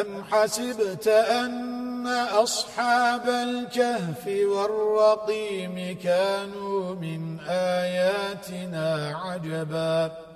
أم حسبت أن أصحاب الكهف والرقيم كانوا من آياتنا عجباً